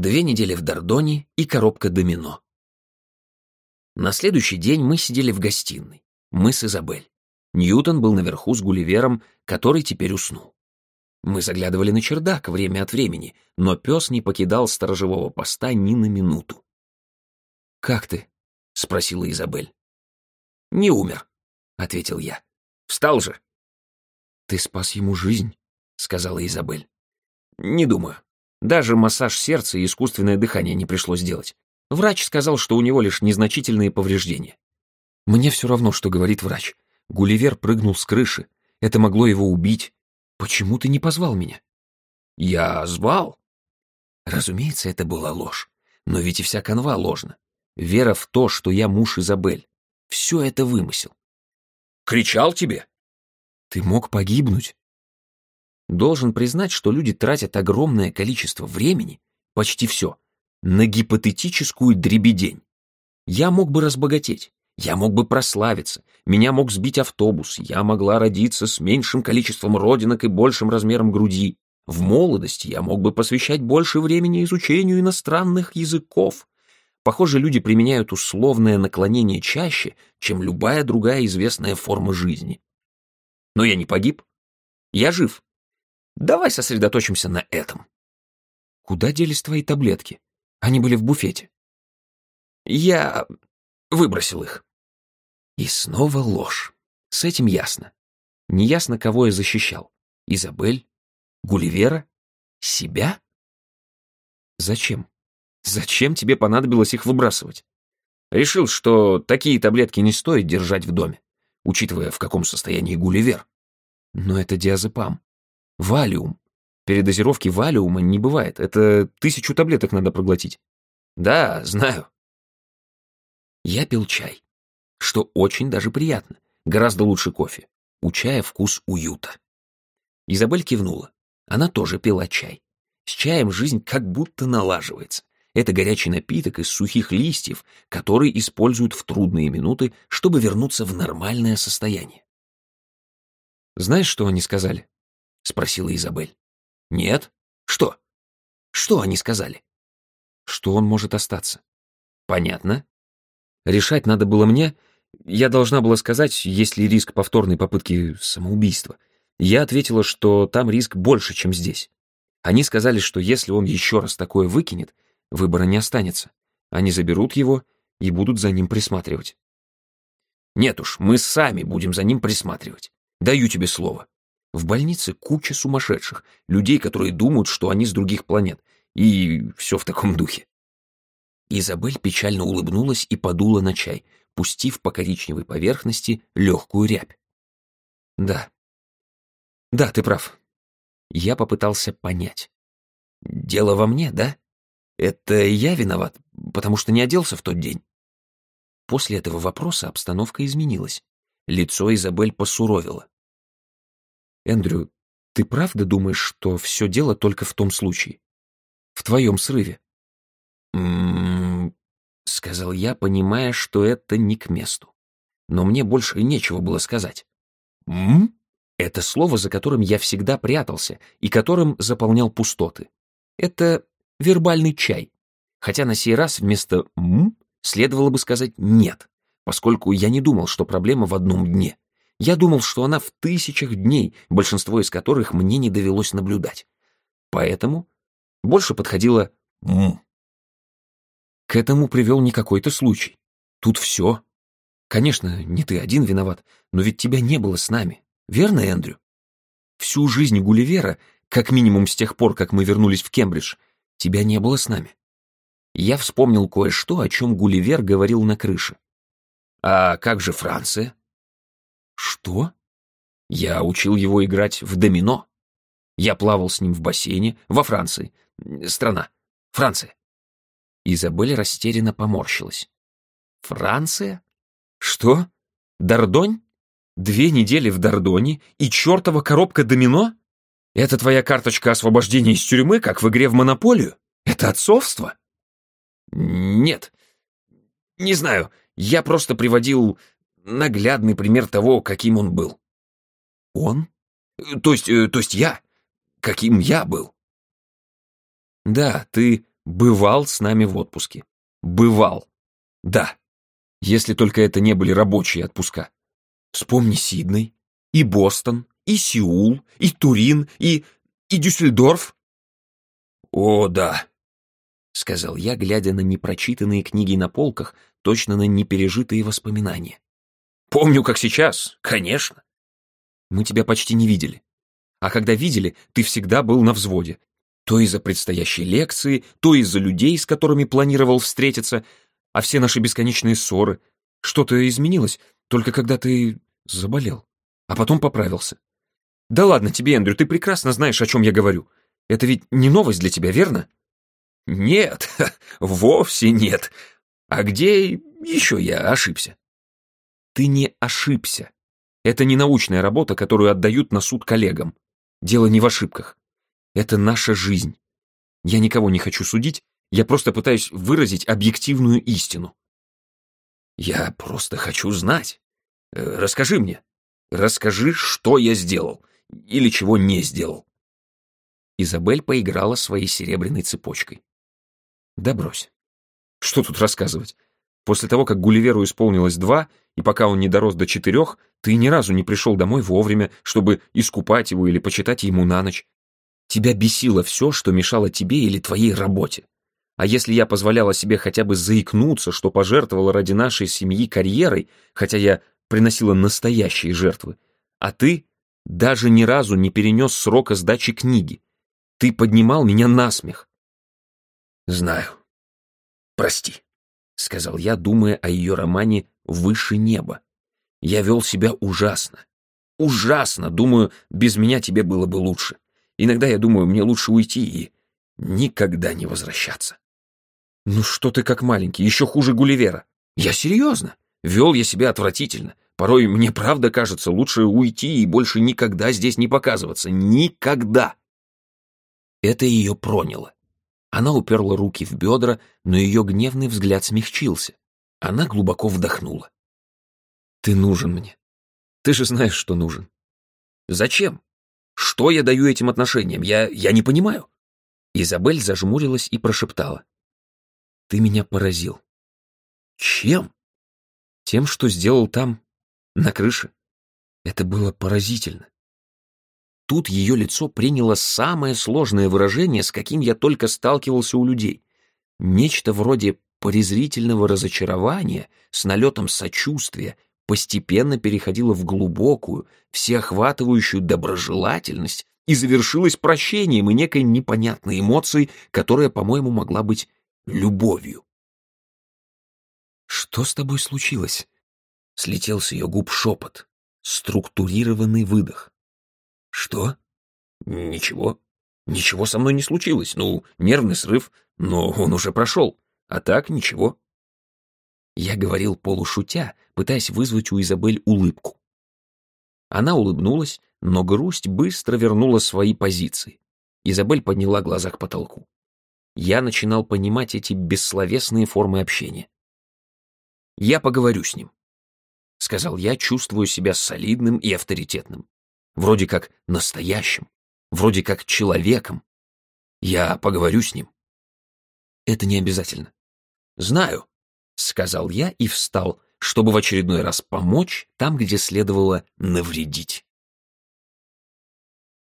две недели в Дордоне и коробка домино. На следующий день мы сидели в гостиной, мы с Изабель. Ньютон был наверху с Гулливером, который теперь уснул. Мы заглядывали на чердак время от времени, но пес не покидал сторожевого поста ни на минуту. «Как ты?» — спросила Изабель. «Не умер», — ответил я. «Встал же». «Ты спас ему жизнь», — сказала Изабель. «Не думаю. Даже массаж сердца и искусственное дыхание не пришлось делать. Врач сказал, что у него лишь незначительные повреждения. Мне все равно, что говорит врач. Гулливер прыгнул с крыши. Это могло его убить. Почему ты не позвал меня? Я звал. Разумеется, это была ложь. Но ведь и вся канва ложна. Вера в то, что я муж Изабель. Все это вымысел. Кричал тебе? Ты мог погибнуть. Должен признать, что люди тратят огромное количество времени, почти все, на гипотетическую дребедень. Я мог бы разбогатеть, я мог бы прославиться, меня мог сбить автобус, я могла родиться с меньшим количеством родинок и большим размером груди. В молодости я мог бы посвящать больше времени изучению иностранных языков. Похоже, люди применяют условное наклонение чаще, чем любая другая известная форма жизни. Но я не погиб. Я жив. Давай сосредоточимся на этом. Куда делись твои таблетки? Они были в буфете. Я выбросил их. И снова ложь. С этим ясно. Неясно, кого я защищал. Изабель? Гулливера? Себя? Зачем? Зачем тебе понадобилось их выбрасывать? Решил, что такие таблетки не стоит держать в доме, учитывая, в каком состоянии Гулливер. Но это диазепам. Валиум. Передозировки валиума не бывает. Это тысячу таблеток надо проглотить. Да, знаю. Я пил чай, что очень даже приятно. Гораздо лучше кофе. У чая вкус уюта. Изабель кивнула. Она тоже пила чай. С чаем жизнь как будто налаживается. Это горячий напиток из сухих листьев, который используют в трудные минуты, чтобы вернуться в нормальное состояние. «Знаешь, что они сказали?» — спросила Изабель. Нет? Что? Что они сказали? Что он может остаться. Понятно. Решать надо было мне. Я должна была сказать, есть ли риск повторной попытки самоубийства. Я ответила, что там риск больше, чем здесь. Они сказали, что если он еще раз такое выкинет, выбора не останется. Они заберут его и будут за ним присматривать. Нет уж, мы сами будем за ним присматривать. Даю тебе слово. В больнице куча сумасшедших, людей, которые думают, что они с других планет. И все в таком духе. Изабель печально улыбнулась и подула на чай, пустив по коричневой поверхности легкую рябь. Да. Да, ты прав. Я попытался понять. Дело во мне, да? Это я виноват, потому что не оделся в тот день. После этого вопроса обстановка изменилась. Лицо Изабель посуровило. Эндрю, ты правда думаешь, что все дело только в том случае? В твоем срыве? «М-м-м», сказал я, понимая, что это не к месту. Но мне больше нечего было сказать. «М?» Это слово, за которым я всегда прятался и которым заполнял пустоты. Это вербальный чай. Хотя на сей раз вместо «м» следовало бы сказать «нет», поскольку я не думал, что проблема в одном дне. Я думал, что она в тысячах дней, большинство из которых мне не довелось наблюдать. Поэтому больше подходило «м». К этому привел не какой-то случай. Тут все. Конечно, не ты один виноват, но ведь тебя не было с нами. Верно, Эндрю? Всю жизнь Гулливера, как минимум с тех пор, как мы вернулись в Кембридж, тебя не было с нами. Я вспомнил кое-что, о чем Гулливер говорил на крыше. А как же Франция? Что? Я учил его играть в домино. Я плавал с ним в бассейне во Франции. Страна. Франция. Изабель растерянно поморщилась. Франция? Что? Дордонь? Две недели в Дордоне и чертова коробка домино? Это твоя карточка освобождения из тюрьмы, как в игре в монополию? Это отцовство? Нет. Не знаю. Я просто приводил наглядный пример того, каким он был. Он? То есть, э, то есть я? Каким я был? Да, ты бывал с нами в отпуске. Бывал. Да. Если только это не были рабочие отпуска. Вспомни Сидней, и Бостон, и Сеул, и Турин, и... и Дюссельдорф. О, да, — сказал я, глядя на непрочитанные книги на полках, точно на непережитые воспоминания. «Помню, как сейчас, конечно. Мы тебя почти не видели. А когда видели, ты всегда был на взводе. То из-за предстоящей лекции, то из-за людей, с которыми планировал встретиться, а все наши бесконечные ссоры. Что-то изменилось, только когда ты заболел, а потом поправился. Да ладно тебе, Эндрю, ты прекрасно знаешь, о чем я говорю. Это ведь не новость для тебя, верно?» Нет, вовсе нет. А где еще я ошибся? Ты не ошибся. Это не научная работа, которую отдают на суд коллегам. Дело не в ошибках. Это наша жизнь. Я никого не хочу судить, я просто пытаюсь выразить объективную истину. Я просто хочу знать. Э, расскажи мне. Расскажи, что я сделал или чего не сделал. Изабель поиграла своей серебряной цепочкой. Да брось. Что тут рассказывать? После того, как Гулливеру исполнилось два, и пока он не дорос до четырех, ты ни разу не пришел домой вовремя, чтобы искупать его или почитать ему на ночь. Тебя бесило все, что мешало тебе или твоей работе. А если я позволяла себе хотя бы заикнуться, что пожертвовала ради нашей семьи карьерой, хотя я приносила настоящие жертвы, а ты даже ни разу не перенес срока сдачи книги. Ты поднимал меня на смех. «Знаю. Прости», — сказал я, думая о ее романе «Выше неба». Я вел себя ужасно. Ужасно. Думаю, без меня тебе было бы лучше. Иногда я думаю, мне лучше уйти и никогда не возвращаться. Ну что ты как маленький, еще хуже Гулливера. Я серьезно. Вел я себя отвратительно. Порой мне правда кажется, лучше уйти и больше никогда здесь не показываться. Никогда. Это ее проняло. Она уперла руки в бедра, но ее гневный взгляд смягчился. Она глубоко вдохнула. «Ты нужен мне. Ты же знаешь, что нужен». «Зачем? Что я даю этим отношениям? Я, я не понимаю». Изабель зажмурилась и прошептала. «Ты меня поразил». «Чем?» «Тем, что сделал там, на крыше. Это было поразительно. Тут ее лицо приняло самое сложное выражение, с каким я только сталкивался у людей. Нечто вроде презрительного разочарования с налетом сочувствия постепенно переходило в глубокую, всеохватывающую доброжелательность и завершилось прощением и некой непонятной эмоцией, которая, по-моему, могла быть любовью. «Что с тобой случилось?» Слетел с ее губ шепот, структурированный выдох. Что? Ничего. Ничего со мной не случилось. Ну, нервный срыв, но он уже прошел. А так ничего. Я говорил полушутя, пытаясь вызвать у Изабель улыбку. Она улыбнулась, но грусть быстро вернула свои позиции. Изабель подняла глаза к потолку. Я начинал понимать эти бессловесные формы общения. «Я поговорю с ним», — сказал я, чувствуя себя солидным и авторитетным вроде как настоящим, вроде как человеком. Я поговорю с ним. Это не обязательно. Знаю, сказал я и встал, чтобы в очередной раз помочь там, где следовало навредить.